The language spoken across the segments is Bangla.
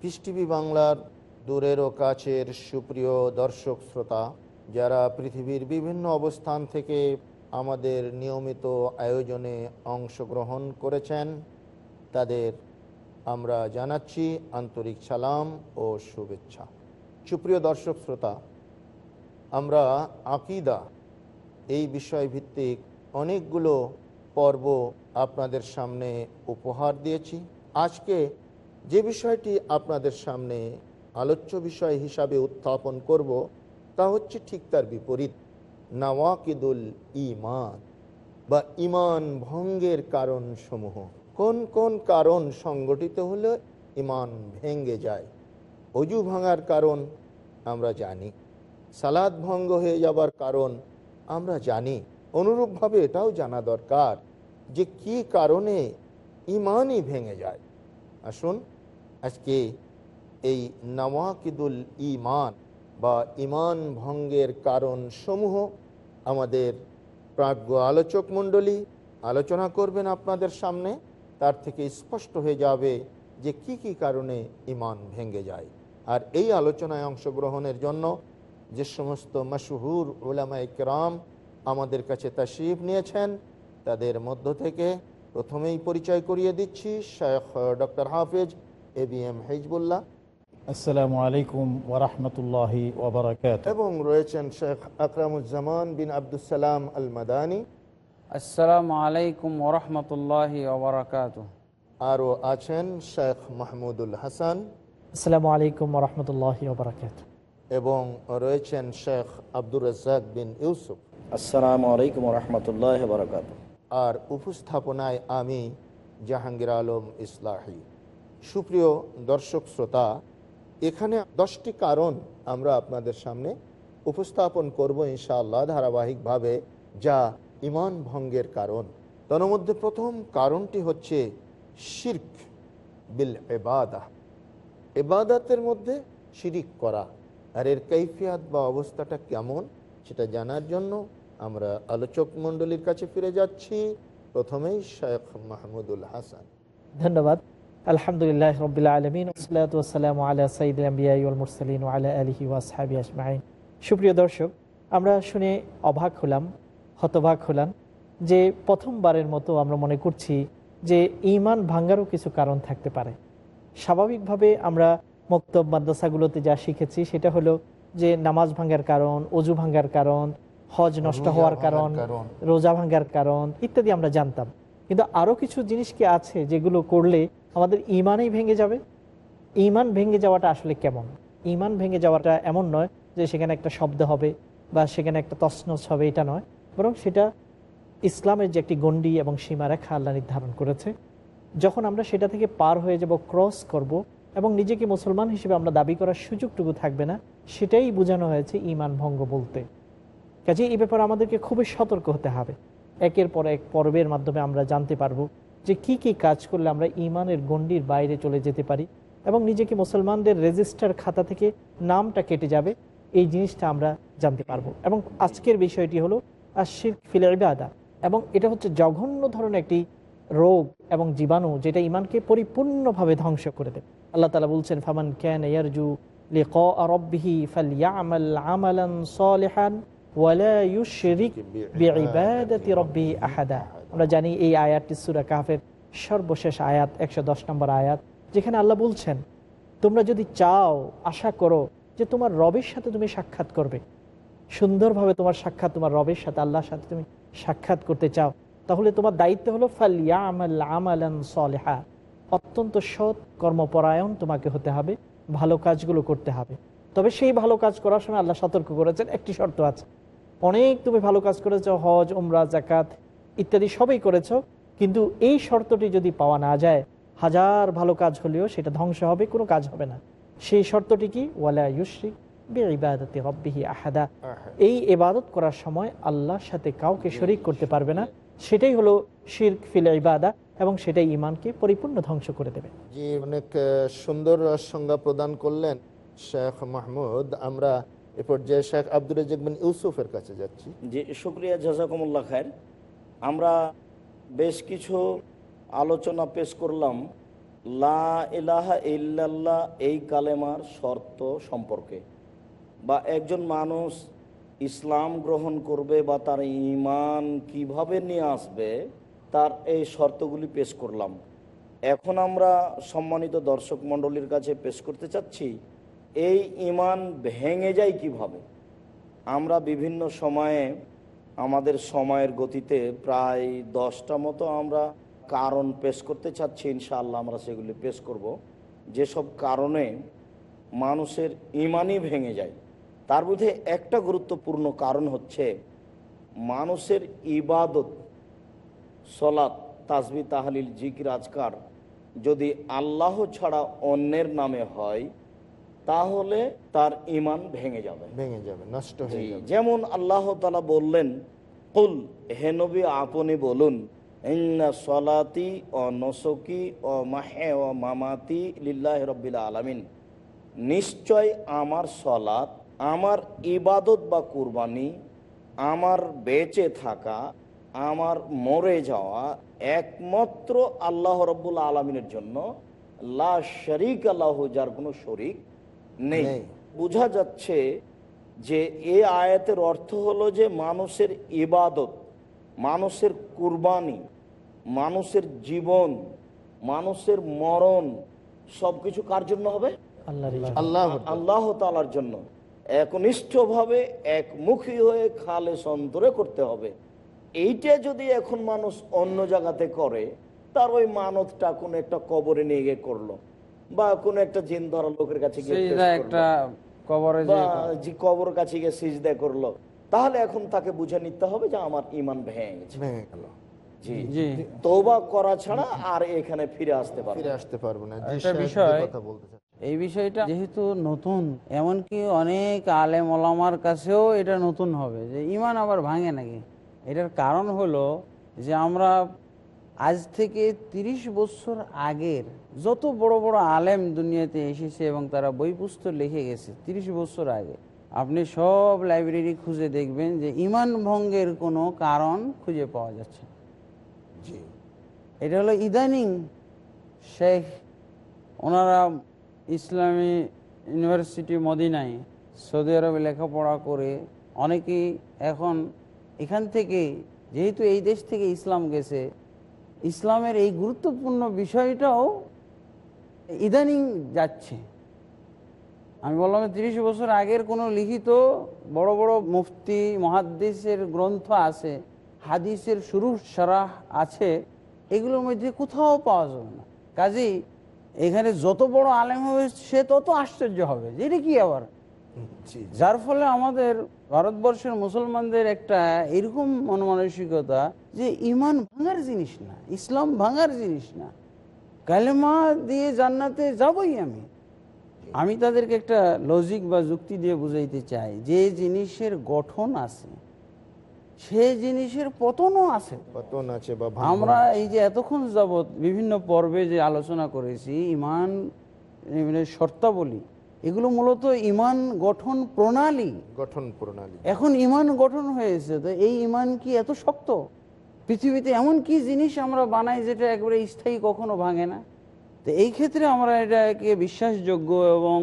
পিস বাংলার দূরের ও কাছের সুপ্রিয় দর্শক শ্রোতা, যারা পৃথিবীর বিভিন্ন অবস্থান থেকে আমাদের নিয়মিত আয়োজনে অংশগ্রহণ করেছেন, তাদের আমরা জানাচ্ছি আন্তরিক সালাম ও শুভেচ্ছা। সুপ্রিয় দর্শক শ্রোতা, আমরা আকিদা এই বিষয় ভিত্তিক অনেকগুলো পর্ব আপনাদের সামনে উপহার দিয়েছি। আজকে যে বিষয়টি আপনাদের সামনে আলোচ্য বিষয় হিসাবে উত্থাপন করব, তা হচ্ছে ঠিক তার বিপরীত। নওয়াকিদুল ইমান বা ইমান ভঙ্গের কারণ সমূহ কোন কোন কারণ সংগঠিত হলে ইমান ভেঙ্গে যায়? অজু ভাঙার কারণ আমরা জানি। সালাদ ভঙ্গ হয়ে যাবার কারণ আমরা জানি। অনুরূপভাবে এটাও জানা দরকার যে কি কারণে ইমানই ভেঙে যায়। আসুন আজকে এই নওয়াকিদুল ইমান বা ইমান ভঙ্গের কারণ সমূহ আমাদের প্রাজ্ঞ আলোচক মণ্ডলী আলোচনা করবেন আপনাদের সামনে। তার থেকে স্পষ্ট হয়ে যাবে যে কি কি কারণে ইমান ভেঙে যায়। আর এই আলোচনায় অংশগ্রহণের জন্য যে সমস্ত মশহুর ওলামা ইকরাম আমাদের কাছে তাশরিফ নিয়েছেন, তাদের মধ্য থেকে প্রথমেই পরিচয় করিয়ে দিচ্ছি শেখ ডক্টর হাফেজ এ বি এম হেজবুল্লাহ। আসসালামু আলাইকুম ওরহমতুল্লাহি এবং রয়েছেন শেখ আকরামুজ্জামান বিন আবদুসালাম আল মাদানী আসসালামু আলাইকুম ওরহমতুল্লাহ ওবরাকাত আরও আছেন শেখ মাহমুদুল হাসান। আসসালামু আলাইকুম রহমতুল্লাহ ওবরাকাত এবং রয়েছেন শেখ আব্দুর রাজ্জাক বিন ইউসুফ। আসসালামু আলাইকুম রহমতুল্লাহ বরকাত আর উপস্থাপনায় আমি জাহাঙ্গীর আলম ইসলাহি। সুপ্রিয় দর্শক শ্রোতা, এখানে দশটি কারণ আমরা আপনাদের সামনে উপস্থাপন করব ইনশাআল্লাহ ধারাবাহিকভাবে, যা ইমান ভঙ্গের কারণ। তার মধ্যে প্রথম কারণটি হচ্ছে শির্ক বিল এবাদা এবাদাতের মধ্যে শিরিক করা, আর এর কৈফিয়াত বা অবস্থাটা কেমন সেটা জানার জন্য আমরা আলোচক মণ্ডলীর কাছে ফিরে যাচ্ছি। প্রথমেই শেখ মাহমুদুল হাসান। ধন্যবাদ। আলহামদুলিল্লাহ রবিল্লা আলমিন ওসলাতাম আলা সঈদ মুরসালিন আলা আলহি আজমাইন। সুপ্রিয় দর্শক আমরা শুনে অবাক হলাম হতবাক হলাম যে প্রথমবারের মতো আমরা মনে করছি যে ইমান ভাঙ্গারও কিছু কারণ থাকতে পারে। স্বাভাবিকভাবে আমরা মক্তব মাদ্রাসাগুলোতে যা শিখেছি সেটা হলো যে নামাজ ভাঙ্গার কারণ অজু ভাঙ্গার কারণ হজ নষ্ট হওয়ার কারণ কারণ। রোজা ভাঙ্গার কারণ ইত্যাদি আমরা জানতাম। কিন্তু আরও কিছু জিনিস কি আছে যেগুলো করলে আমাদের ইমানই ভেঙে যাবে। ইমান ভেঙে যাওয়াটা আসলে কেমন? ইমান ভেঙে যাওয়াটা এমন নয় যে সেখানে একটা শব্দ হবে বা সেখানে একটা তসনস হবে, এটা নয়। বরং সেটা ইসলামের যে একটি গণ্ডি এবং সীমারেখা আল্লাহ নির্ধারণ করেছে, যখন আমরা সেটা থেকে পার হয়ে যাব, ক্রস করব এবং নিজেকে মুসলমান হিসেবে আমরা দাবি করার সুযোগটুকু থাকবে না, সেটাই বোঝানো হয়েছে ইমান ভঙ্গ বলতে। কাজে এই ব্যাপারে আমাদেরকে খুবই সতর্ক হতে হবে। একের পর এক পর্বের মাধ্যমে আমরা জানতে পারব যে কি কি কাজ করলে আমরা ইমানের গণ্ডির বাইরে চলে যেতে পারি এবং নিজেকে মুসলমানদের রেজিস্টার খাতা থেকে নামটা কেটে যাবে, এই জিনিসটা আমরা জানতে পারব। এবং আজকের বিষয়টি হলো আশির ফিল ইবাদা। এবং এটা হচ্ছে জঘন্য ধরনের একটি রোগ এবং জীবাণু যেটা ইমানকে পরিপূর্ণভাবে ধ্বংস করে দেবে আল্লাহ তালা বলছেন, ফামান ক্যান ইয়ারজু আমালান সালিহান ওয়ালা ইউশরিক বিইবাদাতি রব্বিহি আহাদা। আমরা জানি এই আয়াতটি সূরা কাহফের সর্বশেষ আয়াত, একশো দশ নম্বর আয়াত, যেখানে আল্লাহ বলছেন, তোমরা যদি চাও, আশা করো যে তোমার রবের সাথে তুমি সাক্ষাৎ করবে। সুন্দরভাবে তোমার সাক্ষাৎ, তোমার রবের সাথে, আল্লাহর সাথে তুমি সাক্ষাৎ করতে চাও। তাহলে তোমার দায়িত্ব হলো ফালিয়া সলেহা। অত্যন্ত সৎ কর্মপরায়ণ তোমাকে হতে হবে, ভালো কাজগুলো করতে হবে। তবে সেই ভালো কাজ করার সময় আল্লাহ সতর্ক করেছেন, একটি শর্ত আছে। অনেক তুমি ভালো কাজ করেছ, হজ, উমরা জাকাত ইত্যাদি সবই করেছ কিন্তু এই শর্তটি যদি পাওয়া না যায় হাজার ভালো কাজ হলেও সেটা ধ্বংস হবে কোনো কাজ হবে না। সেই শর্তটি কি? ওয়ালা ইউশ্রিক রব্বিহি আহাদা। এই ইবাদত করার সময় আল্লাহর সাথে কাউকে শরিক করতে পারবে না। সেটাই হলো শির্ক ফিল ইবাদা এবং সেটাই ইমানকে পরিপূর্ণ ধ্বংস করে দেবে। জি অনেক আহ, সুন্দর সংজ্ঞা প্রদান করলেন শেখ মাহমুদ। আমরা এ পর্যায়ে শেখ বিন ইউসুফের কাছে যাচ্ছি। যে শুক্রিয়া জাজাকুমুল্লাহ খায়ের। আমরা বেশ কিছু আলোচনা পেশ করলাম। লা ইলাহা ইল্লাল্লাহ, এই কালেমার শর্ত সম্পর্কে। বা একজন মানুষ ইসলাম গ্রহণ করবে বা তার ইমান কীভাবে নিয়ে আসবে, তার এই শর্তগুলি পেশ করলাম। এখন আমরা সম্মানিত দর্শক মণ্ডলীর কাছে পেশ করতে চাচ্ছি, এই ইমান ভেঙে যায় কীভাবে? আমরা বিভিন্ন সময়ে আমাদের সময়ের গতিতে প্রায় দশটা মতো আমরা কারণ পেশ করতে চাচ্ছি, ইনশাআল্লাহ আমরা সেগুলি পেশ করব। যেসব কারণে মানুষের ইমানই ভেঙে যায়। তার মধ্যে একটা গুরুত্বপূর্ণ কারণ হচ্ছে মানুষের ইবাদত, সলাৎ, তাসবি, তাহলিল, জিকির, আজকার যদি আল্লাহ ছাড়া অন্যের নামে হয় তাহলে তার ইমান ভেঙে যাবে। ভেঙে যাবে নষ্ট হয়ে যাবে। যেমন আল্লাহ তালা বললেন কুল হে নবী আপনি বলুন ইন্না সলাতি ও নসকি ও মাহে ও মামাতি লিল্লাহ রব্বিল আলামিন। নিশ্চয় আমার সলাত আমার ইবাদত বা কুরবানি আমার বেঁচে থাকা আমার মরে যাওয়া একমাত্র আল্লাহ রব্বুল আলমিনের জন্য লা শরিক আল্লাহ যার কোনো শরিক নেই। বোঝা যাচ্ছে যে এ আয়াতের অর্থ হলো যে মানুষের ইবাদত মানুষের কুরবানি মানুষের জীবন মানুষের মরণ সবকিছু কার জন্য হবে? আল্লাহ আল্লাহ তালার জন্য। একনিষ্ঠভাবে একমুখী হয়ে খালে সন্তরে করতে হবে। এইটা যদি এখন মানুষ অন্য জায়গাতে করে তার ওই মানতটা কোনো একটা কবরে নিয়ে গিয়ে করল। বা কোনো একটা জিন ধরা লোকের কাছে গিয়ে। একটা কবরে যে কবর কাছে গিয়ে সিজদা করল। তাহলে এখন তাকে বুঝে নিতে হবে যে আমার ইমান ভেঙে গেছে। ভেঙে গেল। জি। জি। করা ছাড়া আর এখানে ফিরে আসতে পারবে ফিরে আসতে পারব না। একটা বিষয়- কথা বলতে এই বিষয়টা যেহেতু নতুন এমনকি অনেক আলেম ওলামার কাছেও এটা নতুন হবে যে ইমান আবার ভাঙে নাকি? এটার কারণ হলো যে আমরা আজ থেকে ৩০ বছর আগের যত বড় বড় আলেম দুনিয়াতে এসেছে এবং তারা বই পুস্তক লিখে গেছে ৩০ বছর আগে আপনি সব লাইব্রেরি খুঁজে দেখবেন যে ইমান ভঙ্গের কোনো কারণ খুঁজে পাওয়া যাচ্ছে জি। এটা হলো ইদানিং শেখ ওনারা ইসলামী ইউনিভার্সিটি মদিনায় সৌদি আরবে লেখাপড়া করে অনেকেই এখন এখান থেকে যেহেতু এই দেশ থেকে ইসলাম গেছে ইসলামের এই গুরুত্বপূর্ণ বিষয়টাও ইদানিং যাচ্ছে। আমি বললাম তিরিশ বছর আগের কোনো লিখিত বড় বড় মুফতি মহাদ্দেশের গ্রন্থ আছে হাদিসের শুরু সারাহ আছে এগুলোর মধ্যে কোথাও পাওয়া যাবে না। কাজেই এখানে যত বড় আলেম হবে সে তত আশ্চর্য হবে। যে এটা কি আবার? যার ফলে আমাদের ভারতবর্ষের মুসলমানদের একটা এরকম মনমানসিকতা যে ইমান ভাঙার জিনিস না ইসলাম ভাঙার জিনিস না। কালেমা দিয়ে জান্নাতে যাবই আমি। আমি তাদেরকে একটা লজিক বা যুক্তি দিয়ে বুঝাইতে চাই যে জিনিসের গঠন আছে সে জিনিসের পতনও আছে। পতন আছে বা আমরা এই যে এতক্ষণ যাবৎ বিভিন্ন পর্বে যে আলোচনা করেছি ইমান মানে শর্তাবলী এগুলো মূলত ইমান গঠন প্রণালী। গঠন প্রণালী। এখন ইমান গঠন হয়েছে তো এই ইমান কি এত শক্ত? পৃথিবীতে এমন কি জিনিস আমরা বানাই যেটা একবারে স্থায়ী কখনো ভাঙে না? তো এই ক্ষেত্রে আমরা এটাকে বিশ্বাসযোগ্য এবং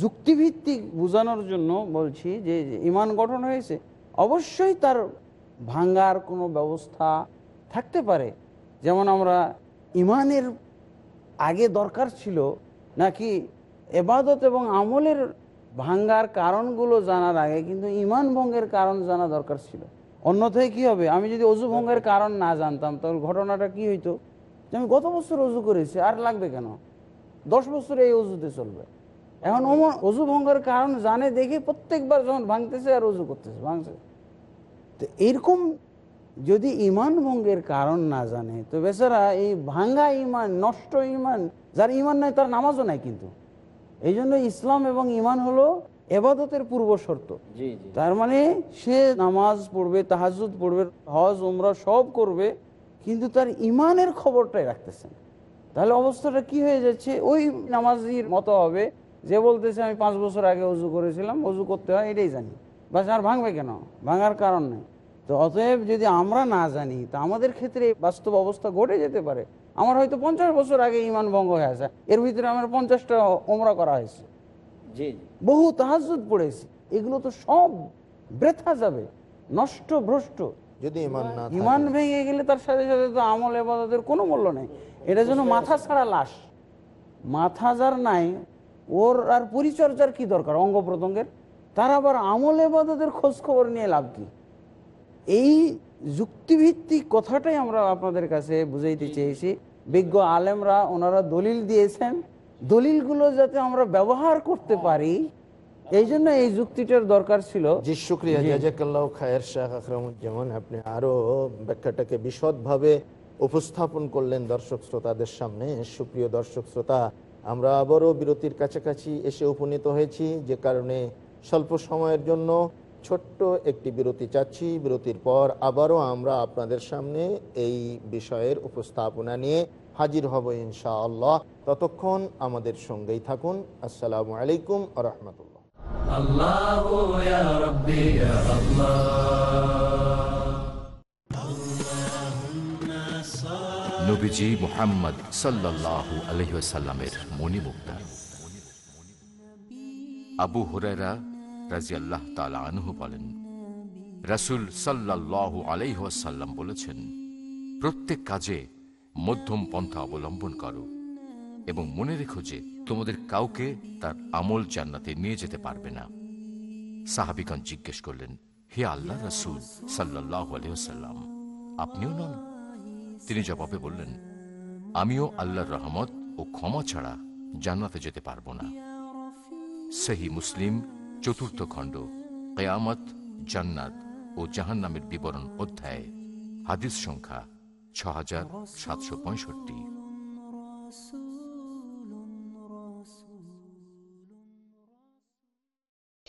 যুক্তিভিত্তিক বোঝানোর জন্য বলছি যে ইমান গঠন হয়েছে, অবশ্যই তার ভাঙ্গার কোনো ব্যবস্থা থাকতে পারে। যেমন আমরা ইমানের আগে দরকার ছিল নাকি এবাদত এবং আমলের ভাঙ্গার কারণগুলো জানার আগে, কিন্তু ইমান ভঙ্গের কারণ জানা দরকার ছিল। অন্যথায় কি হবে? আমি যদি অজু ভঙ্গের কারণ না জানতাম তাহলে ঘটনাটা কি হইতো? যে আমি গত বছর অজু করেছি আর লাগবে কেন? দশ বছর এই অজুতে চলবে। এখন অজু ভঙ্গের কারণ জানে দেখে প্রত্যেকবার যখন ভাঙতেছে আর অজু করতেছে ভাঙছে। তো এরকম যদি ইমান ভঙ্গের কারণ না জানে তো বেচারা এই ভাঙ্গা ইমান নষ্ট ইমান যার ইমান নাই তার নামাজও নাই কিন্তু। এই জন্য ইসলাম এবং ইমান হলো এবাদতের পূর্ব শর্ত। তার মানে সে নামাজ পড়বে তাহাজুদ পড়বে হজ উমরা সব করবে কিন্তু তার ইমানের খবরটাই রাখতেছে না। তাহলে অবস্থাটা কি হয়ে যাচ্ছে? ওই নামাজির মতো হবে যে বলতেছে আমি পাঁচ বছর আগে অজু করেছিলাম অজু করতে হয় এটাই জানি। বাস আর ভাঙবে কেন? ভাঙার কারণ নেই। তো অতএব যদি আমরা না জানি তা আমাদের ক্ষেত্রে বাস্তব অবস্থা ঘটে যেতে পারে। আমার হয়তো পঞ্চাশ বছর আগে ইমান ভঙ্গ হয়ে আছে এর ভিতরে আমার পঞ্চাশটা ওমরা করা হয়েছে। বহু তাহাজুদ পড়েছি। এগুলো তো সব বৃথা যাবে নষ্ট ভ্রষ্ট। যদি ইমান ভেঙে গেলে তার সাথে সাথে তো আমল এবাদতের কোনো মূল্য নেই। এটা যেন মাথা ছাড়া লাশ। মাথা যার নাই ওর আর পরিচর্যার কি দরকার অঙ্গ প্রত্যঙ্গের তার আবার আমল এবাদতের খোঁজ খবর নিয়ে লাভ কি? এই যুক্তিভিত্তিক কথাটাই আমরা আপনাদের কাছে বুঝাইতে চেয়েছি। বিজ্ঞ আলেমরা ওনারা দলিল দিয়েছেন। দলিলগুলো যাতে আমরা ব্যবহার করতে পারি এই জন্য এই যুক্তিটার দরকার ছিল। জি শুক্রিয়া। জাজাকাল্লাহ খায়ের শাহ আকরামুজ্জামান আপনি আরও ব্যাখ্যাটাকে বিশদভাবে উপস্থাপন করলেন দর্শক শ্রোতাদের সামনে। সুপ্রিয় দর্শক শ্রোতা আমরা আবারও বিরতির কাছাকাছি এসে উপনীত হয়েছি। যে কারণে স্বল্প সময়ের জন্য ছোট্ট একটি বিরতি চাচ্ছি। বিরতির পর আবারও আমরা আপনাদের সামনে এই বিষয়ের উপস্থাপনা নিয়ে হাজির হব ইনশাআল্লাহ। ততক্ষণ আমাদের সঙ্গেই থাকুন। আসসালামু আলাইকুম আ মোহাম্মদ সাল্লাল্লাহু আলহি সাল্লামের আবু রাজিয়াল্লাহ বলেন বলেছেন প্রত্যেক কাজে মধ্যম পন্থা অবলম্বন করো। এবং মনে রেখো যে তোমাদের কাউকে তার আমল জান্নাতে নিয়ে যেতে পারবে না। সাহাবিগণ জিজ্ঞেস করলেন, হে আল্লাহ রাসুল সাল্লাহ আপনিও নন? তিনি জবাবে বললেন, আমিও আল্লাহর রহমত ও ক্ষমা ছাড়া জান্নাতে যেতে পারব না। সেহি মুসলিম, চতুর্থ খণ্ড, কেয়ামত, জান্নাত ও জাহান্নামের বিবরণ অধ্যায়, হাদিস সংখ্যা ছ হাজার সাতশো পঁয়ষট্টি।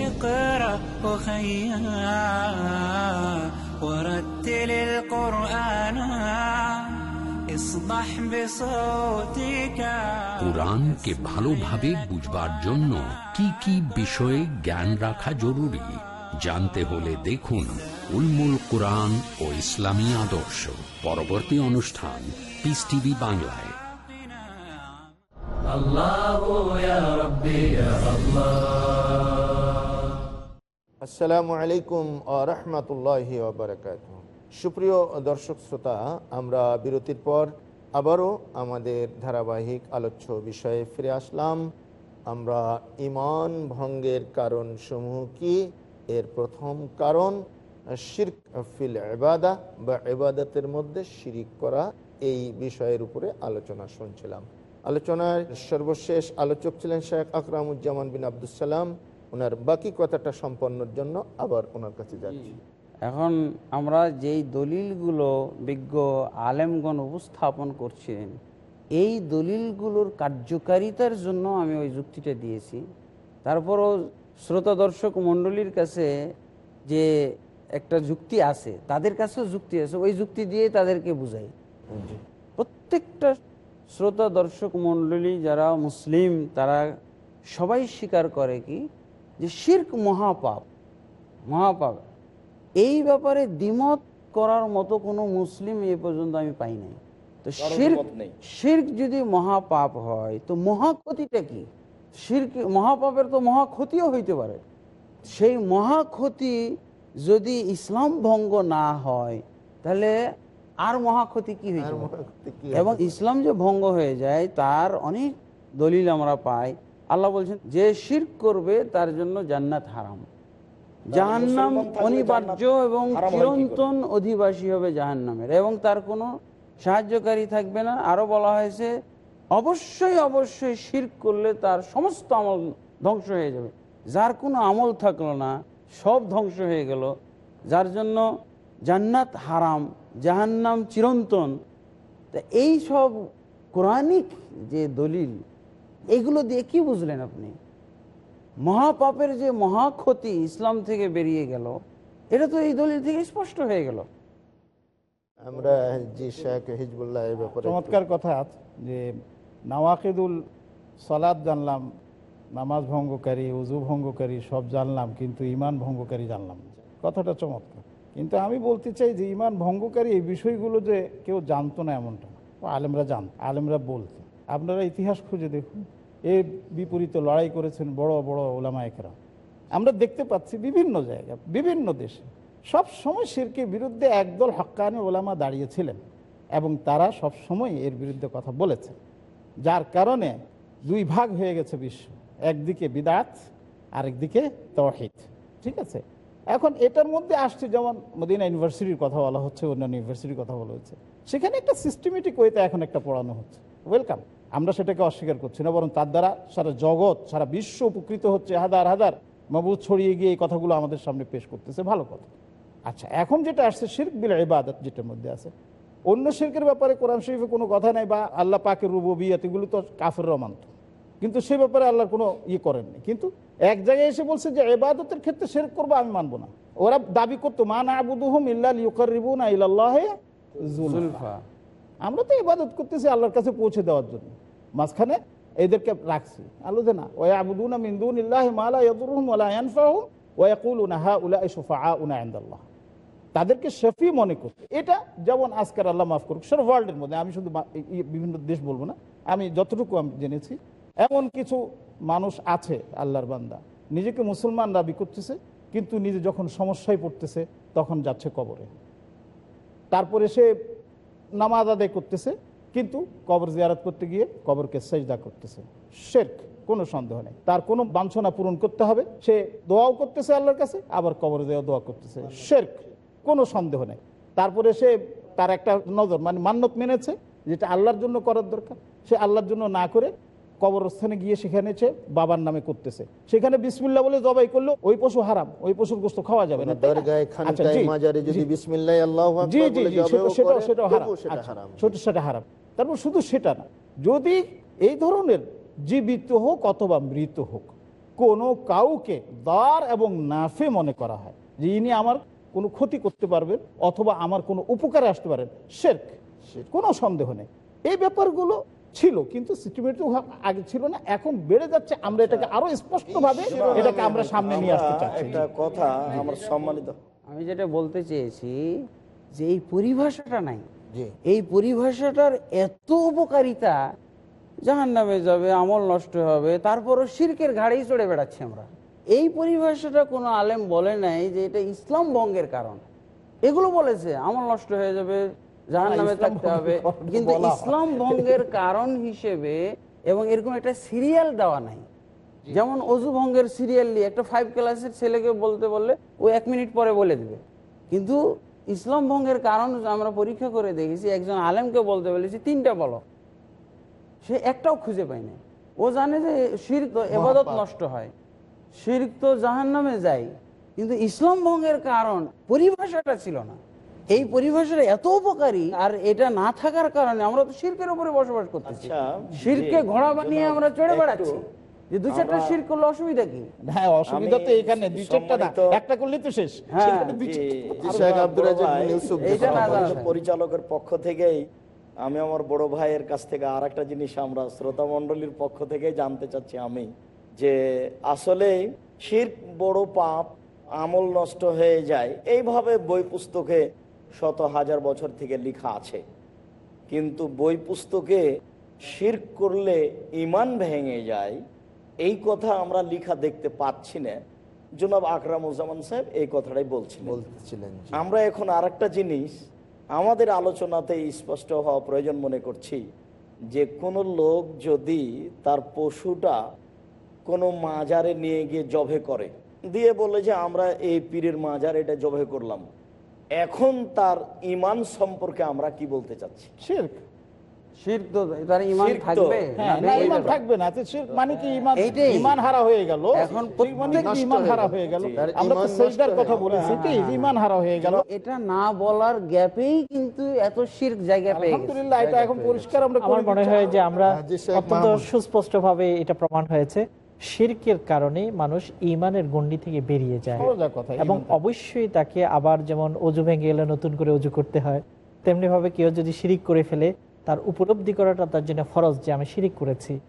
اقرأ أخيا ورتل القرآن اصبح بصوتك কোরআনকে ভালোভাবে বুঝবার জন্য কি কি বিষয়ে জ্ঞান রাখা জরুরি জানতে হলে দেখুন উলমুল কোরআন ও ইসলামী আদর্শ পরবর্তী অনুষ্ঠান পিস টিভি বাংলায় الله আসসালামু আলাইকুম রহমতুল্লাহ বারকাত সুপ্রিয় দর্শক শ্রোতা, আমরা বিরতির পর আবারও আমাদের ধারাবাহিক আলোচ্য বিষয়ে ফিরে আসলাম। আমরা ইমান ভঙ্গের কারণ সমূহ কি? এর প্রথম কারণ, শির্ক ফিল এবাদা বা এবাদতের মধ্যে শিরিক করা। এই বিষয়ের উপরে আলোচনা শুনছিলাম। আলোচনার সর্বশেষ আলোচক ছিলেন শেখ আকরামুজ্জামান বিন আবদুসালাম ওনার বাকি কথাটা সম্পন্নর জন্য আবার ওনার কাছে যাচ্ছি। এখন আমরা যেই দলিলগুলো বিজ্ঞ আলেমগণ উপস্থাপন করছিলেন এই দলিলগুলোর কার্যকারিতার জন্য আমি ওই যুক্তিটা দিয়েছি। তারপরও শ্রোতা দর্শক মণ্ডলীর কাছে যে একটা যুক্তি আছে তাদের কাছেও যুক্তি আছে ওই যুক্তি দিয়ে তাদেরকে বুঝাই। প্রত্যেকটা শ্রোতা দর্শক মণ্ডলী যারা মুসলিম তারা সবাই স্বীকার করে কি যে শির্ক মহাপাপ মহাপাপ। এই ব্যাপারে দ্বিমত করার মতো কোনো মুসলিম এ পর্যন্ত আমি পাই নাই। তো শির্ক শির্ক যদি মহাপাপ হয় তো মহাক্ষতিটা কি? শির্ক মহাপাপের তো মহাক্ষতিও হইতে পারে। সেই মহাক্ষতি যদি ইসলাম ভঙ্গ না হয় তাহলে আর মহাক্ষতি কি কি এবং ইসলাম যে ভঙ্গ হয়ে যায় তার অনেক দলিল আমরা পাই। আল্লাহ বলছেন যে শির করবে তার জন্য জান্নাত হারাম। জাহান্নাম অনিবার্য এবং? চিরন্তন অধিবাসী হবে জাহান্নামের। এবং তার কোনো সাহায্যকারী থাকবে না। আরও বলা হয়েছে অবশ্যই অবশ্যই শির্ক করলে তার সমস্ত আমল ধ্বংস হয়ে যাবে। যার কোনো আমল থাকল না সব ধ্বংস হয়ে গেল। যার জন্য জান্নাত হারাম জাহান্নাম চিরন্তন। তা এই সব কোরআনিক যে দলিল এগুলো দিয়ে কি বুঝলেন আপনি? মহাপাপের যে মহাক্ষতি ইসলাম থেকে বেরিয়ে গেল এটা তো এই দলিল থেকে স্পষ্ট হয়ে গেল। আমরা জি শেখ হিজবুল্লাহ এই ব্যাপারে চমৎকার কথা যে নওয়াকিদুল সলাদ জানলাম নামাজ ভঙ্গকারী উজু ভঙ্গকারী সব জানলাম কিন্তু ইমান ভঙ্গকারী জানলাম। কথাটা চমৎকার। কিন্তু আমি বলতে চাই যে ইমান ভঙ্গকারী এই বিষয়গুলো যে কেউ জানতো না এমনটা আলেমরা জান আলেমরা বলতো। আপনারা ইতিহাস খুঁজে দেখুন। এর বিপরীতে লড়াই করেছেন বড় বড় ওলামা একরা আমরা দেখতে পাচ্ছি বিভিন্ন জায়গা, বিভিন্ন দেশে। সব সময় শিরকের বিরুদ্ধে একদল হক্কানি ওলামা দাঁড়িয়েছিলেন এবং তারা সব সময় এর বিরুদ্ধে কথা বলেছে। যার কারণে দুই ভাগ হয়ে গেছে বিশ্ব, একদিকে বিদাত, আরেকদিকে তহিদ ঠিক আছে? এখন এটার মধ্যে আসছে যেমন মদিনা ইউনিভার্সিটির কথা বলা হচ্ছে, অন্যান্য ইউনিভার্সিটির কথা বলা হচ্ছে। সেখানে একটা সিস্টেমেটিক ওয়েতে এখন একটা পড়ানো হচ্ছে। ওয়েলকাম আমরা সেটাকে অস্বীকার করছি না, বরং তার দ্বারা সারা জগৎ, সারা বিশ্ব উপকৃত হচ্ছে হাজার হাজার মবুদ ছড়িয়ে গিয়ে এই কথাগুলো আমাদের সামনে পেশ করতেছে, ভালো কথা। আচ্ছা এখন যেটা আসছে শির্ক বিল ইবাদত যেটার মধ্যে আছে। অন্য শির্কের ব্যাপারে কোরআন শরীফে কোনো কথা নাই, বা আল্লাহ পাকের রুবিয়াত এগুলো তো কাফের মানত। কিন্তু সে ব্যাপারে আল্লাহর কোনো ইয়ে করেননি। কিন্তু এক জায়গায় এসে বলছে যে এবাদতের ক্ষেত্রে শেরক করব, আমি মানবো না। ওরা দাবি করতো, মা না আবুদুহম ইল্লা ইউকারিবু না ইল্লাহে আমরা তো ইবাদত করতেছি আল্লাহর কাছে পৌঁছে দেওয়ার জন্য। মাঝখানে এদেরকে রাখছি। আল্লাহ না, ওয়া আবুদুনা মিন দুনিল্লাহি মা লা ইয়াদুরুহুম ওয়া লা ইয়ানফাউহুম ওয়া ইয়াকুলুনা হাউলাই শুফাআউনা ইনদাল্লাহ। তাদেরকে শফি মনে করতে। এটা যেমন আজকের আল্লাহ মাফ করুক সারা ওয়ার্ল্ডের মধ্যে, আমি শুধু বিভিন্ন দেশ বলব না, আমি যতটুকু আমি জেনেছি, এমন কিছু মানুষ আছে আল্লাহর বান্দা। নিজেকে মুসলমান দাবি করতেছে, কিন্তু নিজে যখন সমস্যায় পড়তেছে, তখন যাচ্ছে কবরে। তারপরে সে নামাজ আদায় করতেছে, কিন্তু কবর জিয়ারত করতে গিয়ে কবরকে সেজদা করতেছে। শেরক, কোনো সন্দেহ নেই। তার কোনো বাঞ্ছনা পূরণ করতে হবে। সে দোয়াও করতেছে আল্লাহর কাছে, আবার কবর দেওয়া দোয়া করতেছে। শেরক, কোনো সন্দেহ নেই। তারপরে সে তার একটা নজর মানে মান্যত মেনেছে, যেটা আল্লাহর জন্য করার দরকার। সে আল্লাহর জন্য না করে কবরস্থানে গিয়ে সেখানে সে বাবার নামে করতেছে। সেখানে বিসমিল্লা বলে জবাই করল ওই পশু হারাম ওই পশুর গোস্ত খাওয়া যাবে না। তাই না? দরগায় আচ্ছা, জি, জি। জি সেটা সেটা হারাম তবুও সেটা আচ্ছা, হারাম। সেটা সেটা হারাম। তারপর শুধু সেটা না যদি এই ধরনের জীবিত হোক অথবা মৃত হোক কোনো কাউকে দার এবং নাফে মনে করা হয় যে ইনি আমার কোনো ক্ষতি করতে পারবেন অথবা আমার কোনো উপকারে আসতে পারেন শেরক কোনো সন্দেহ নেই। এই ব্যাপারগুলো ছিল কিন্তু সিস্টেমেটিক আগে ছিল না এখন বেড়ে যাচ্ছে। আমরা এটাকে আরও স্পষ্টভাবে এটাকে আমরা সামনে নিয়ে আসতে চাচ্ছি। একটা কথা আমার সম্মানিত আমি যেটা বলতে চেয়েছি যে এই পরিভাষাটা নাই। এই পরিভাষাটার এত উপকারিতা জাহান নামে যাবে আমল নষ্ট হবে তারপরও শিরকের ঘাড়েই চড়ে বেড়াচ্ছি আমরা। এই পরিভাষাটা কোনো আলেম বলে নাই যে এটা ইসলাম ভঙ্গের কারণ। এগুলো বলেছে আমল নষ্ট হয়ে যাবে জাহান নামে থাকতে হবে। কিন্তু ইসলাম ভঙ্গের কারণ হিসেবে এবং এরকম একটা সিরিয়াল দেওয়া নাই। যেমন অজু ভঙ্গের সিরিয়াল নিয়ে একটা ফাইভ ক্লাসের ছেলেকে বলতে বললে ও এক মিনিট পরে বলে দেবে। কিন্তু ইসলাম ভঙ্গের কারণ আমরা পরীক্ষা করে দেখেছি একজন আলেমকে বলতে বলেছি তিনটা বলো। সে একটাও খুঁজে পায় না ও জানে যে শির তো এবাদত নষ্ট হয়। শির তো জাহান নামে যায়। কিন্তু ইসলাম ভঙ্গের কারণ পরিভাষাটা ছিল না। এই পরিভাষাটা এত উপকারী। আর এটা না থাকার কারণে আমরা তো শির্কের উপরে বসবাস করতেছি। আচ্ছা, শিরকে জি, ঘোড়া বানিয়ে আমরা চড়ে বেড়াচ্ছি। যে দু চারটা শির করলে অসুবিধা কি? হ্যাঁ অসুবিধা তো এখানে দুই চারটা না একটা করলে তো শেষ। হ্যাঁ। পরিচালকের পক্ষ থেকেই আমি আমার বড় ভাইয়ের কাছ থেকে আর একটা জিনিস আমরা শ্রোতা মণ্ডলীর পক্ষ থেকে জানতে চাচ্ছি আমি যে আসলে শির বড় পাপ আমল নষ্ট হয়ে যায়। এইভাবে বই পুস্তকে শত হাজার বছর থেকে লিখা আছে। কিন্তু বই পুস্তকে শির করলে ইমান ভেঙে যায় এই কথা আমরা লিখা দেখতে পাচ্ছি না। জনাব আকরামুজ্জামান সাহেব এই কথাটাই বলছিলেন। আমরা এখন আর একটা জিনিস আমাদের আলোচনাতে স্পষ্ট হওয়া প্রয়োজন মনে করছি যে কোনো লোক যদি তার পশুটা কোনো মাজারে নিয়ে গিয়ে জবে করে দিয়ে বলে যে আমরা এই পীরের মাজার এটা জবে করলাম। এখন তার ইমান সম্পর্কে আমরা কি বলতে চাচ্ছি? শিরক। ইমান হারা হয়ে গেল। এটা না বলার গ্যাপেই কিন্তু এত শির জায়গা পেয়ে আলহামদুলিল্লাহ এটা এখন পরিষ্কার আমরা মনে হয় যে আমরা হ্যাঁ, অত্যন্ত সুস্পষ্ট ভাবে এটা প্রমাণ হয়েছে। শিরকের কারণে মানুষ ইমানের গণ্ডি থেকে বেরিয়ে যায়। এবং অবশ্যই তাকে আবার যেমন অজু ভেঙে গেলে নতুন করে অজু করতে হয় তেমনি ভাবে কেউ যদি শিরিক করে ফেলে তার উপলব্ধি করাটা তার জন্য ফরজ যে আমি শিরিক করেছি।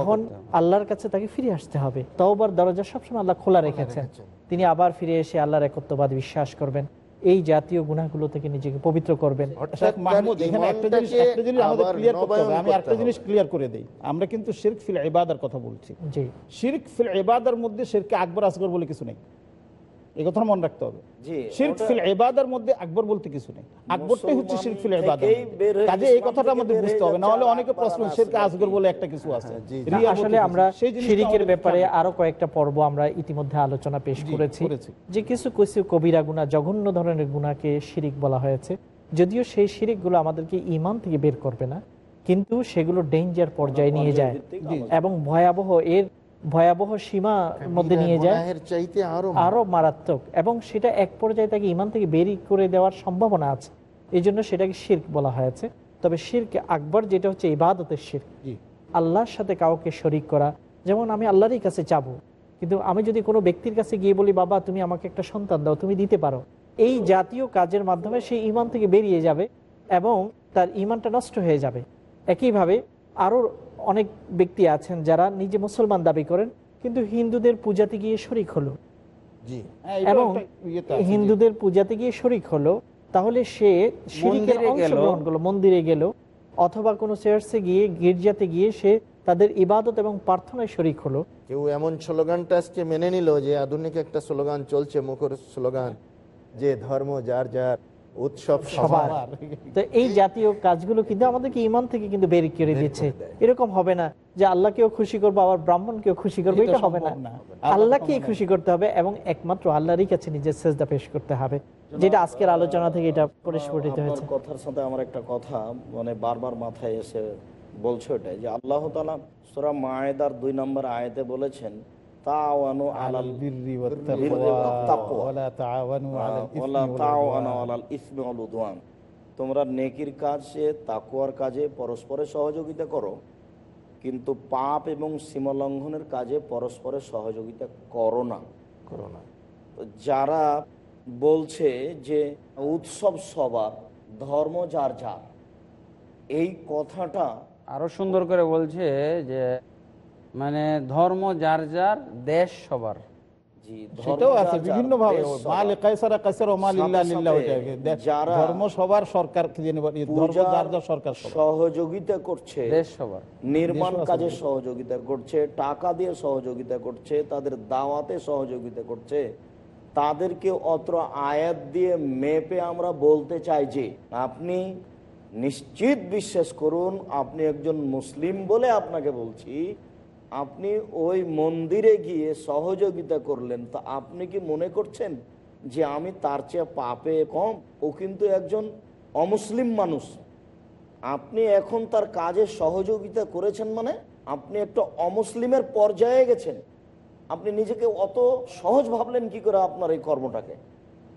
এখন আল্লাহর কাছে তাকে ফিরে আসতে হবে। তওবার দরজা সবসময় আল্লাহ খোলা রেখেছেন। তিনি আবার ফিরে এসে আল্লাহর একত্ববাদ বিশ্বাস করবেন। এই জাতীয় গুণাগুলো থেকে নিজেকে পবিত্র করবেন। মাহমুদ এখানে একটা জিনিস একটা জিনিস আমাদের ক্লিয়ার করতে হবে। আমি একটা জিনিস ক্লিয়ার করে দেই। আমরা কিন্তু শিরক ফিল ইবাদার কথা বলছি। জি। শিরক ফিল ইবাদার মধ্যে শিরকে আকবর আসগর বলে কিছু নেই। এই কথা মনে রাখতে হবে। জি ফিল ইবাদার মধ্যে আকবর বলতে কিছু নেই। আকবরটাই হচ্ছে মুসলমান ফিল ইবাদার থেকেই বের হয়ে কাজে এই কথাটা আমাদের বুঝতে হবে না হলে অনেকে প্রশ্ন আর আসগর আসগর বলে একটা কিছু আছে। জি, জি। না, রিয়া আসলে আমরা কিছু। সেই জিনিসটা শিরিকের ব্যাপারে আরও কয়েকটা পর্ব আমরা ইতিমধ্যে আলোচনা পেশ করেছি। যে কিছু কিছু কবিরা গুণা জঘন্য ধরনের গুণাকে শিরিক বলা হয়েছে। যদিও সেই শিরিকগুলো আমাদেরকে ইমান থেকে বের করবে না কিন্তু সেগুলো ডেঞ্জার পর্যায়ে নিয়ে যায় এবং ভয়াবহ এর ভয়াবহ সীমা মধ্যে নিয়ে যায়। চাইতে আরও আরও মারাত্মক। এবং সেটা এক পর্যায়ে তাকে ইমান থেকে বেরি করে দেওয়ার সম্ভাবনা আছে। এই জন্য সেটাকে শির্ক বলা হয়েছে। তবে শির্ক আকবর যেটা হচ্ছে ইবাদতের শির্ক। আল্লাহর সাথে কাউকে শরিক করা। যেমন আমি আল্লাহরই কাছে চাবো কিন্তু আমি যদি কোনো ব্যক্তির কাছে গিয়ে বলি বাবা তুমি আমাকে একটা সন্তান দাও তুমি দিতে পারো। এই জাতীয় কাজের মাধ্যমে সেই ইমান থেকে বেরিয়ে যাবে এবং তার ইমানটা নষ্ট হয়ে যাবে। একইভাবে আরও অনেক ব্যক্তি আছেন যারা নিজে মুসলমান দাবি করেন কিন্তু হিন্দুদের পূজাতে গিয়ে শরিক হলো হ্যাঁ, এবং। হিন্দুদের পূজাতে গিয়ে শরিক হলো তাহলে সে শিরিকের। অংশগ্রহণ করল মন্দিরে গেল অথবা কোনো চার্চে গিয়ে গির্জাতে গিয়ে সে তাদের ইবাদত এবং প্রার্থনায় শরিক হলো কেউ এমন স্লোগানটা আজকে মেনে নিল যে আধুনিক একটা স্লোগান চলছে মুখর স্লোগান যে ধর্ম যার যার উৎসব সবার। তো এই জাতীয় কাজগুলো কিন্তু আমাদেরকে ইমান থেকে কিন্তু বের করে দিচ্ছে। এরকম হবে না যে আল্লাহকেও খুশি করব আবার ব্রাহ্মণকেও খুশি করব এটা হবে না। আল্লাহকে খুশি করতে হবে এবং একমাত্র আল্লাহরই কাছে নিজের সেজদা পেশ করতে হবে। যেটা আজকের আলোচনা থেকে এটা পরিস্ফুটিত হয়েছে। কথার সাথে আমার একটা কথা মানে বারবার মাথায় এসে বলছে ওটাই যে আল্লাহ তালা সুরা মায়েদার দুই নম্বর আয়াতে বলেছেন ওয়ালা ওয়াল তাওয়ানু উদওয়ান। আলাল ইসমি ওয়াল উদওয়ান। তোমরা নেকির কাজে তাকুয়ার কাজে পরস্পরের সহযোগিতা করো কিন্তু পাপ এবং সীমালঙ্ঘনের কাজে পরস্পরের সহযোগিতা করো না করোনা তো যারা বলছে যে উৎসব সবার ধর্ম যার যার এই কথাটা আরও সুন্দর করে বলছে যে মানে ধর্ম যার যার দেশ সবার। করছে নির্মাণ কাজে করছে টাকা দিয়ে সহযোগিতা করছে তাদের দাওয়াতে সহযোগিতা করছে তাদেরকে অত্র আয়াত দিয়ে মেপে আমরা বলতে চাই যে আপনি নিশ্চিত বিশ্বাস করুন আপনি একজন মুসলিম বলে আপনাকে বলছি আপনি ওই মন্দিরে গিয়ে সহযোগিতা করলেন, তা আপনি কি মনে করছেন যে আমি তার চেয়ে পাপে কম? ও কিন্তু একজন অমুসলিম মানুষ। আপনি এখন তার কাজে সহযোগিতা করেছেন মানে আপনি একটা অমুসলিমের পর্যায়ে গেছেন। আপনি নিজেকে অত সহজ ভাবলেন কি করে আপনার এই কর্মটাকে?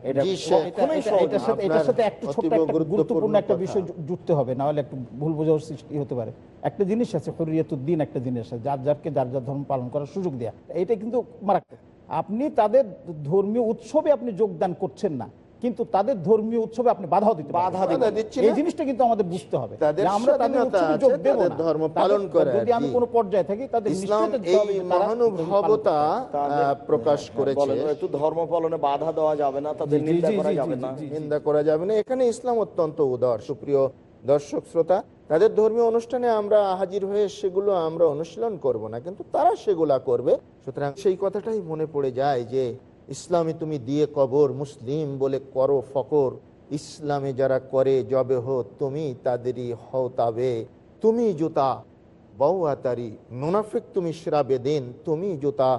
এটার সাথে ছোট্ট একটা গুরুত্বপূর্ণ একটা বিষয় জুড়তে হবে না হলে একটু ভুল বোঝার সৃষ্টি হতে পারে। একটা জিনিস আছে একটা জিনিস আছে যার যারকে যার যার ধর্ম পালন করার সুযোগ দেয়া। এটা কিন্তু মারাত্মক। আপনি তাদের ধর্মীয় উৎসবে আপনি যোগদান করছেন না। কিন্তু তাদের ধর্মীয় উৎসবে আপনি বাধাও দিতে বাধা দিবেন। বাধা দিচ্ছি এই জিনিসটা কিন্তু আমাদের বুঝতে হবে। আমরা তাদের উৎসবে যোগ দেব না। ধর্ম পালন করে যদি আমি কোনো পর্যায়ে থাকি তাদের ইসলাম এই মহানুভবতা প্রকাশ করেছে। একটু ধর্ম পালনে বাধা দেওয়া যাবে না তাদের নিন্দা করা যাবে না। নিন্দা করা যাবে না। এখানে ইসলাম অত্যন্ত উদার সুপ্রিয় দর্শক শ্রোতা। তাদের ধর্মীয় অনুষ্ঠানে আমরা হাজির হয়ে সেগুলো আমরা অনুশীলন করব না কিন্তু তারা সেগুলা করবে। সুতরাং সেই কথাটাই মনে পড়ে যায় যে ইসলামে তুমি দিয়ে কবর মুসলিম বলে করো ফকর। ইসলামে যারা করে জবে হো, তুমি তাদেরই হও তাবে তুমি জুতা বউ আতারি মুনাফিক তুমি শ্রাবে দিন, তুমি জুতা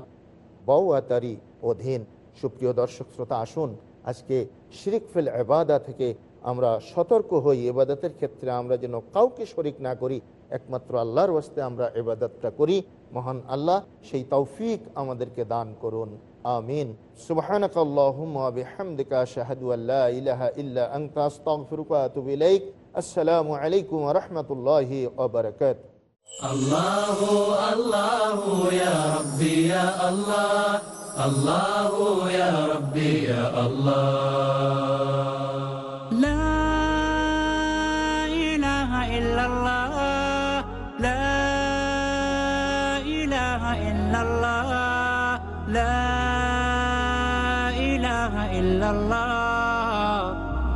বউ আতারি অধীন। সুপ্রিয় দর্শক শ্রোতা, আসুন আজকে শিরিক ফেল এবাদা থেকে আমরা সতর্ক হই। এবাদতের ক্ষেত্রে আমরা যেন কাউকে শরিক না করি একমাত্র আল্লাহর ওয়াস্তে আমরা এবাদতটা করি মহান আল্লাহ সেই তৌফিক আমাদেরকে দান করুন আমিন সুবহানাক আল্লাহুম্মা ওয়া বিহামদিকা আশহাদু আল্লা ইলাহা ইল্লা আনতা আস্তাগফিরুকা ওয়া আতুবু ইলাইক আসসালামু আলাইকুম ওয়া রাহমাতুল্লাহি ওয়া বারাকাতুহু الله الله يا ربي يا الله الله يا ربي يا الله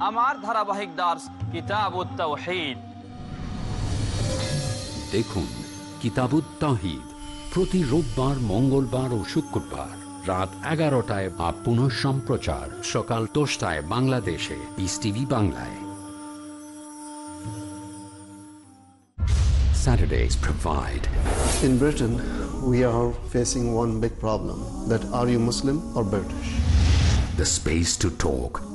আমার ধারাবাহিক দাস তাওহীদ দেখুন কিতাবুত তাহিদ প্রতি রোববার মঙ্গলবার ও শুক্রবার রাত এগারোটায় বা পুনঃ সম্প্রচার সকাল দশটায় বাংলাদেশে পিস টিভি বাংলায় Saturdays provide In Britain, we are facing one big problem that are you Muslim or British? the space to talk